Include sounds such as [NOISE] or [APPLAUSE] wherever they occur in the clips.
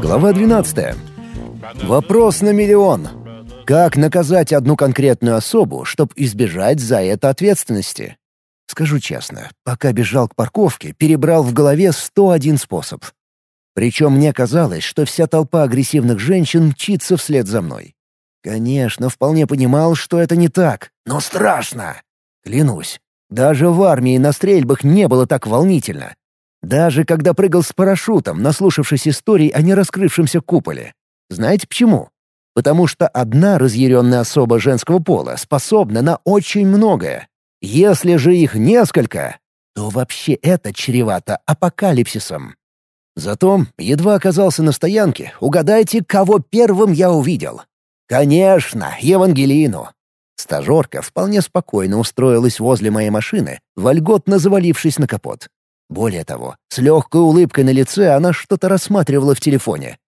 Глава 12. Вопрос на миллион. Как наказать одну конкретную особу, чтобы избежать за это ответственности? Скажу честно, пока бежал к парковке, перебрал в голове 101 способ. Причем мне казалось, что вся толпа агрессивных женщин мчится вслед за мной. Конечно, вполне понимал, что это не так, но страшно. Клянусь, даже в армии на стрельбах не было так волнительно. Даже когда прыгал с парашютом, наслушавшись историй о нераскрывшемся куполе. Знаете почему? Потому что одна разъяренная особа женского пола способна на очень многое. Если же их несколько, то вообще это чревато апокалипсисом. Зато, едва оказался на стоянке, угадайте, кого первым я увидел. Конечно, Евангелину. Стажерка вполне спокойно устроилась возле моей машины, вольготно завалившись на капот. Более того, с легкой улыбкой на лице она что-то рассматривала в телефоне.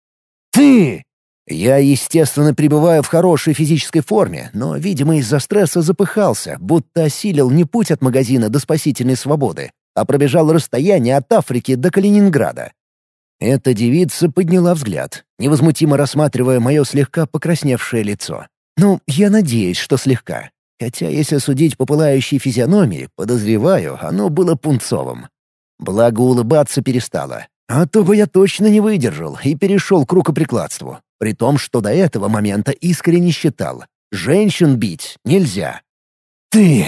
«Ты!» Я, естественно, пребываю в хорошей физической форме, но, видимо, из-за стресса запыхался, будто осилил не путь от магазина до спасительной свободы, а пробежал расстояние от Африки до Калининграда. Эта девица подняла взгляд, невозмутимо рассматривая мое слегка покрасневшее лицо. Ну, я надеюсь, что слегка. Хотя, если судить по пылающей физиономии, подозреваю, оно было пунцовым. Благо улыбаться перестала. А то бы я точно не выдержал и перешел к рукоприкладству. При том, что до этого момента искренне считал. Женщин бить нельзя. «Ты!»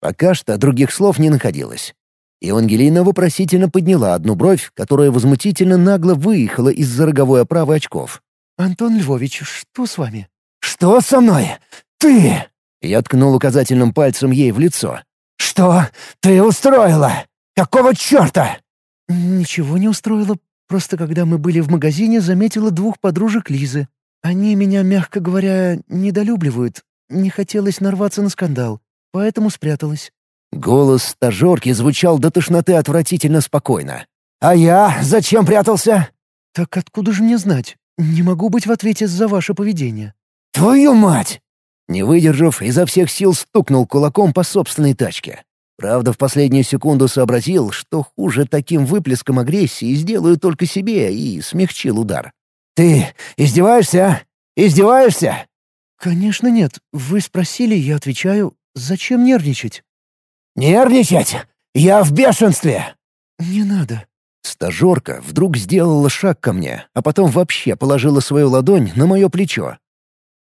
Пока что других слов не находилось. И Ангелина вопросительно подняла одну бровь, которая возмутительно нагло выехала из-за роговой оправы очков. «Антон Львович, что с вами?» «Что со мной? Ты!» Я ткнул указательным пальцем ей в лицо. «Что ты устроила? Какого черта?» «Ничего не устроила. Просто когда мы были в магазине, заметила двух подружек Лизы. Они меня, мягко говоря, недолюбливают. Не хотелось нарваться на скандал, поэтому спряталась». Голос стажерки звучал до тошноты отвратительно спокойно. «А я зачем прятался?» «Так откуда же мне знать? Не могу быть в ответе за ваше поведение». «Твою мать!» Не выдержав, изо всех сил стукнул кулаком по собственной тачке. Правда, в последнюю секунду сообразил, что хуже таким выплеском агрессии сделаю только себе, и смягчил удар. «Ты издеваешься, а? Издеваешься?» «Конечно нет. Вы спросили, я отвечаю. Зачем нервничать?» «Нервничать? Я в бешенстве!» «Не надо». Стажерка вдруг сделала шаг ко мне, а потом вообще положила свою ладонь на мое плечо.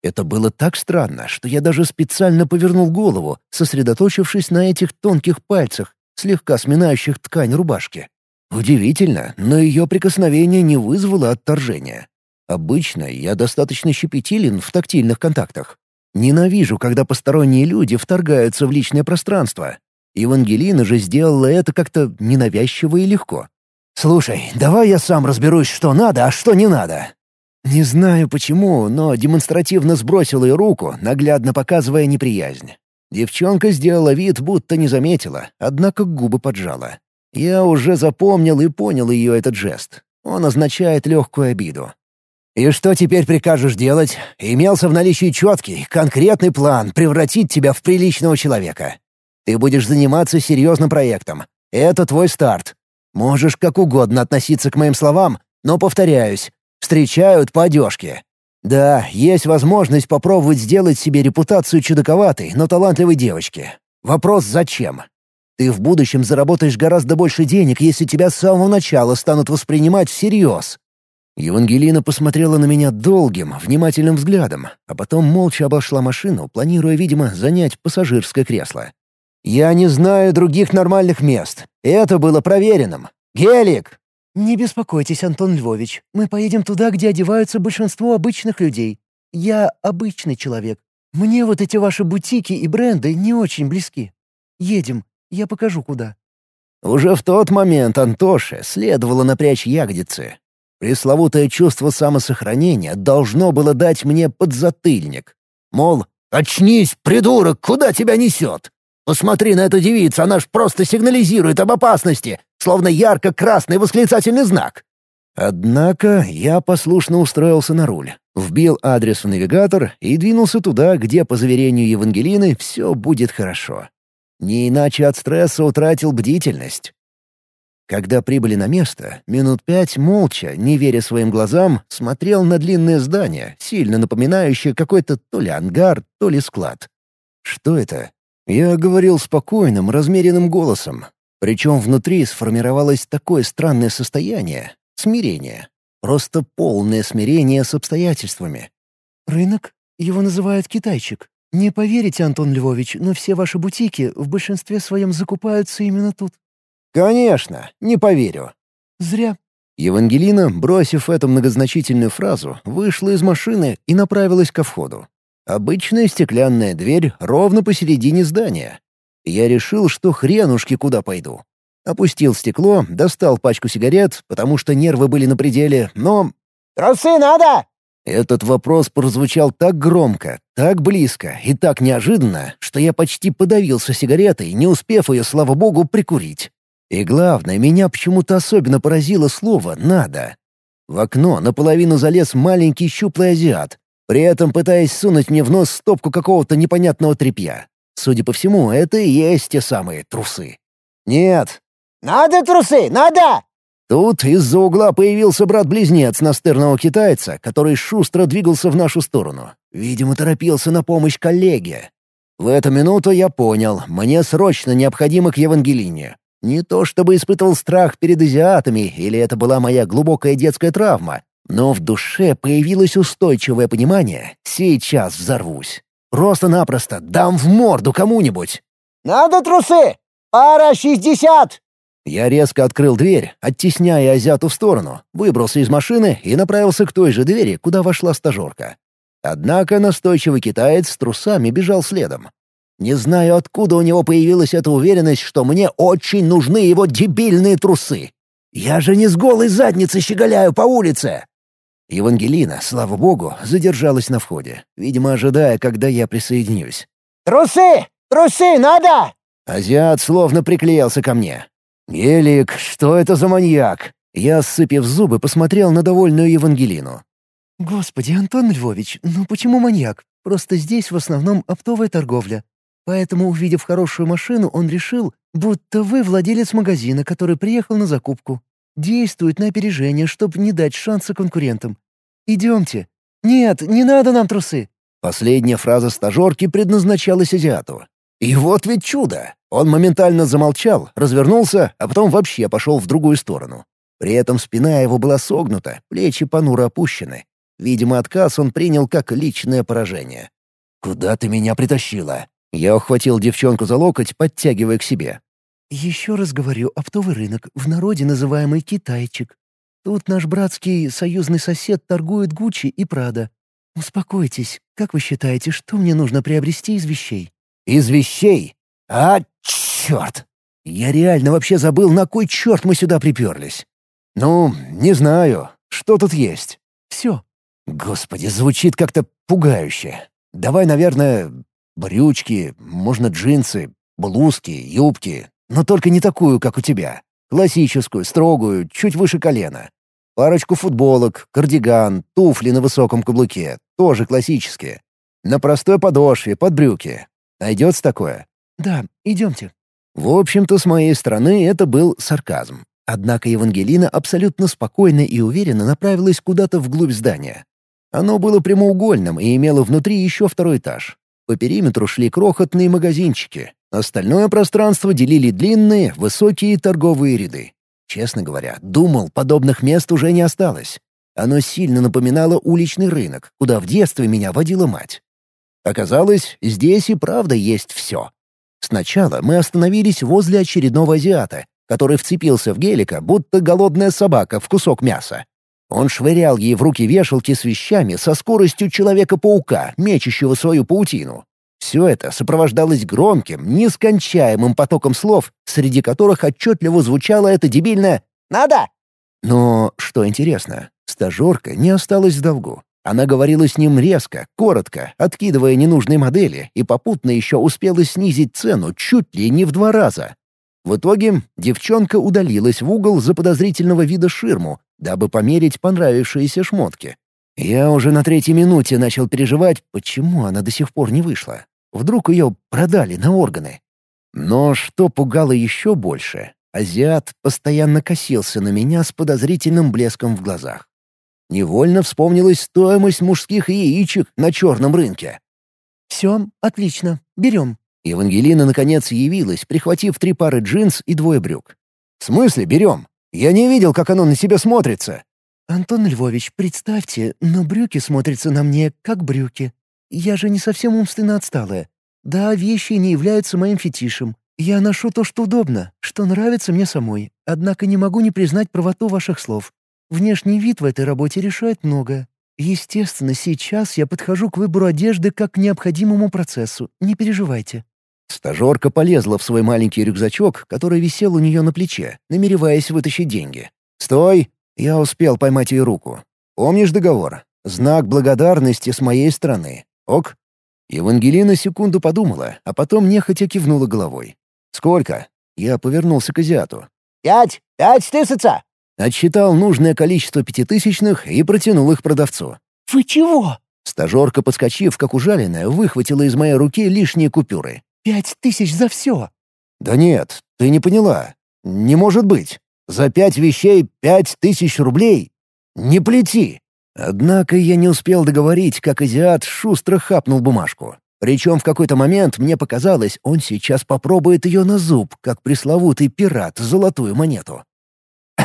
Это было так странно, что я даже специально повернул голову, сосредоточившись на этих тонких пальцах, слегка сминающих ткань рубашки. Удивительно, но ее прикосновение не вызвало отторжения. Обычно я достаточно щепетилен в тактильных контактах. Ненавижу, когда посторонние люди вторгаются в личное пространство. Евангелина же сделала это как-то ненавязчиво и легко. «Слушай, давай я сам разберусь, что надо, а что не надо. Не знаю почему, но демонстративно сбросил ее руку, наглядно показывая неприязнь. Девчонка сделала вид, будто не заметила, однако губы поджала. Я уже запомнил и понял ее этот жест. Он означает легкую обиду. «И что теперь прикажешь делать? Имелся в наличии четкий, конкретный план превратить тебя в приличного человека. Ты будешь заниматься серьезным проектом. Это твой старт. Можешь как угодно относиться к моим словам, но, повторяюсь, Встречают по одежке. Да, есть возможность попробовать сделать себе репутацию чудаковатой, но талантливой девочки. Вопрос «зачем?». Ты в будущем заработаешь гораздо больше денег, если тебя с самого начала станут воспринимать всерьез. Евангелина посмотрела на меня долгим, внимательным взглядом, а потом молча обошла машину, планируя, видимо, занять пассажирское кресло. «Я не знаю других нормальных мест. Это было проверенным. Гелик, «Не беспокойтесь, Антон Львович. Мы поедем туда, где одеваются большинство обычных людей. Я обычный человек. Мне вот эти ваши бутики и бренды не очень близки. Едем, я покажу куда». Уже в тот момент Антоше следовало напрячь ягодицы. Пресловутое чувство самосохранения должно было дать мне подзатыльник. Мол, «Очнись, придурок, куда тебя несет? Посмотри на эту девицу, она ж просто сигнализирует об опасности, словно ярко-красный восклицательный знак. Однако я послушно устроился на руль, Вбил адрес в навигатор и двинулся туда, где, по заверению Евангелины, все будет хорошо. Не иначе от стресса утратил бдительность. Когда прибыли на место, минут пять молча, не веря своим глазам, смотрел на длинное здание, сильно напоминающее какой-то то ли ангар, то ли склад. Что это? Я говорил спокойным, размеренным голосом. Причем внутри сформировалось такое странное состояние — смирение. Просто полное смирение с обстоятельствами. «Рынок? Его называют китайчик. Не поверите, Антон Львович, но все ваши бутики в большинстве своем закупаются именно тут. «Конечно, не поверю». «Зря». Евангелина, бросив эту многозначительную фразу, вышла из машины и направилась ко входу. Обычная стеклянная дверь ровно посередине здания. Я решил, что хренушки куда пойду. Опустил стекло, достал пачку сигарет, потому что нервы были на пределе, но... «Трусы надо!» Этот вопрос прозвучал так громко, так близко и так неожиданно, что я почти подавился сигаретой, не успев ее, слава богу, прикурить. И главное, меня почему-то особенно поразило слово «надо». В окно наполовину залез маленький щуплый азиат, при этом пытаясь сунуть мне в нос стопку какого-то непонятного тряпья. Судя по всему, это и есть те самые трусы. «Нет». «Надо трусы, надо!» Тут из-за угла появился брат-близнец настырного китайца, который шустро двигался в нашу сторону. Видимо, торопился на помощь коллеге. В эту минуту я понял, мне срочно необходимо к Евангелине. Не то чтобы испытывал страх перед азиатами, или это была моя глубокая детская травма, но в душе появилось устойчивое понимание «сейчас взорвусь». Просто-напросто дам в морду кому-нибудь. «Надо трусы! Пара шестьдесят!» Я резко открыл дверь, оттесняя азиату в сторону, выбрался из машины и направился к той же двери, куда вошла стажерка. Однако настойчивый китаец с трусами бежал следом. Не знаю, откуда у него появилась эта уверенность, что мне очень нужны его дебильные трусы. Я же не с голой задницей щеголяю по улице. Евангелина, слава богу, задержалась на входе, видимо, ожидая, когда я присоединюсь. «Трусы! Трусы надо!» Азиат словно приклеился ко мне. «Гелик, что это за маньяк?» Я, сцепив зубы, посмотрел на довольную Евангелину. «Господи, Антон Львович, ну почему маньяк? Просто здесь в основном оптовая торговля. Поэтому, увидев хорошую машину, он решил, будто вы владелец магазина, который приехал на закупку. Действует на опережение, чтобы не дать шанса конкурентам. Идемте. Нет, не надо нам трусы. Последняя фраза стажерки предназначалась азиату. И вот ведь чудо! Он моментально замолчал, развернулся, а потом вообще пошел в другую сторону. При этом спина его была согнута, плечи понуро опущены. Видимо, отказ он принял как личное поражение. «Куда ты меня притащила?» Я ухватил девчонку за локоть, подтягивая к себе. «Еще раз говорю, оптовый рынок, в народе называемый «китайчик». Тут наш братский союзный сосед торгует Гуччи и Прада. Успокойтесь, как вы считаете, что мне нужно приобрести из вещей?» «Из вещей? А, черт! Я реально вообще забыл, на кой черт мы сюда приперлись. Ну, не знаю, что тут есть?» «Все». «Господи, звучит как-то пугающе. Давай, наверное, Брючки, можно джинсы, блузки, юбки, но только не такую, как у тебя. Классическую, строгую, чуть выше колена. Парочку футболок, кардиган, туфли на высоком каблуке, тоже классические. На простой подошве, под брюки. Найдется такое? Да, идемте. В общем-то, с моей стороны это был сарказм. Однако Евангелина абсолютно спокойно и уверенно направилась куда-то вглубь здания. Оно было прямоугольным и имело внутри еще второй этаж. По периметру шли крохотные магазинчики. Остальное пространство делили длинные, высокие торговые ряды. Честно говоря, думал, подобных мест уже не осталось. Оно сильно напоминало уличный рынок, куда в детстве меня водила мать. Оказалось, здесь и правда есть все. Сначала мы остановились возле очередного азиата, который вцепился в гелика, будто голодная собака в кусок мяса. Он швырял ей в руки вешалки с вещами со скоростью Человека-паука, мечущего свою паутину. Все это сопровождалось громким, нескончаемым потоком слов, среди которых отчетливо звучало это дебильное «Надо!». Но, что интересно, стажерка не осталась в долгу. Она говорила с ним резко, коротко, откидывая ненужные модели, и попутно еще успела снизить цену чуть ли не в два раза. В итоге девчонка удалилась в угол за подозрительного вида ширму, дабы померить понравившиеся шмотки. Я уже на третьей минуте начал переживать, почему она до сих пор не вышла. Вдруг ее продали на органы. Но что пугало еще больше, азиат постоянно косился на меня с подозрительным блеском в глазах. Невольно вспомнилась стоимость мужских яичек на черном рынке. «Все, отлично, берем». Евангелина наконец явилась, прихватив три пары джинс и двое брюк. «В смысле берем? Я не видел, как оно на себя смотрится». «Антон Львович, представьте, но брюки смотрятся на мне, как брюки. Я же не совсем умственно отсталая. Да, вещи не являются моим фетишем. Я ношу то, что удобно, что нравится мне самой. Однако не могу не признать правоту ваших слов. Внешний вид в этой работе решает многое. Естественно, сейчас я подхожу к выбору одежды как к необходимому процессу. Не переживайте. Стажерка полезла в свой маленький рюкзачок, который висел у нее на плече, намереваясь вытащить деньги. «Стой!» Я успел поймать ее руку. «Помнишь договор? Знак благодарности с моей стороны. Ок?» Евангелина секунду подумала, а потом нехотя кивнула головой. «Сколько?» Я повернулся к азиату. «Пять! Пять тысяца!» Отсчитал нужное количество пятитысячных и протянул их продавцу. «Вы чего?» Стажерка, подскочив, как ужаленная, выхватила из моей руки лишние купюры. «Пять тысяч за все!» «Да нет, ты не поняла. Не может быть. За пять вещей пять тысяч рублей? Не плети!» Однако я не успел договорить, как азиат шустро хапнул бумажку. Причем в какой-то момент мне показалось, он сейчас попробует ее на зуб, как пресловутый пират, золотую монету. [COUGHS]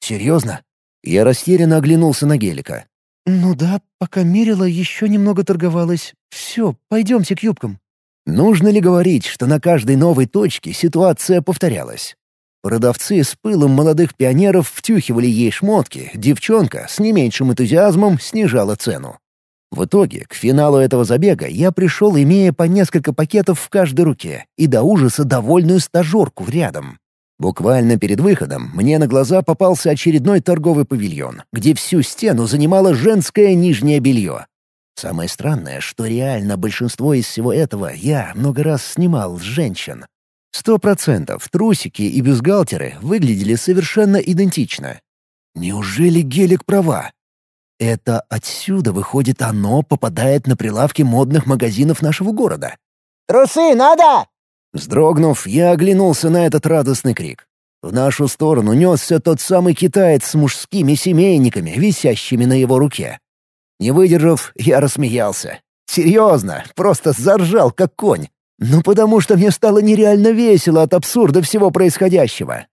«Серьезно?» Я растерянно оглянулся на Гелика. «Ну да, пока мерила, еще немного торговалась. Все, пойдемте к юбкам». Нужно ли говорить, что на каждой новой точке ситуация повторялась? Продавцы с пылом молодых пионеров втюхивали ей шмотки, девчонка с не меньшим энтузиазмом снижала цену. В итоге, к финалу этого забега я пришел, имея по несколько пакетов в каждой руке и до ужаса довольную стажерку рядом. Буквально перед выходом мне на глаза попался очередной торговый павильон, где всю стену занимало женское нижнее белье. Самое странное, что реально большинство из всего этого я много раз снимал с женщин. Сто процентов трусики и бюстгальтеры выглядели совершенно идентично. Неужели Гелик права? Это отсюда, выходит, оно попадает на прилавки модных магазинов нашего города. «Трусы надо!» Вздрогнув, я оглянулся на этот радостный крик. В нашу сторону несся тот самый китаец с мужскими семейниками, висящими на его руке. Не выдержав, я рассмеялся. Серьезно, просто заржал, как конь. Ну потому что мне стало нереально весело от абсурда всего происходящего.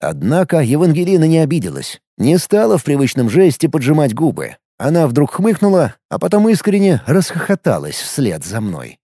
Однако Евангелина не обиделась, не стала в привычном жесте поджимать губы. Она вдруг хмыкнула, а потом искренне расхохоталась вслед за мной.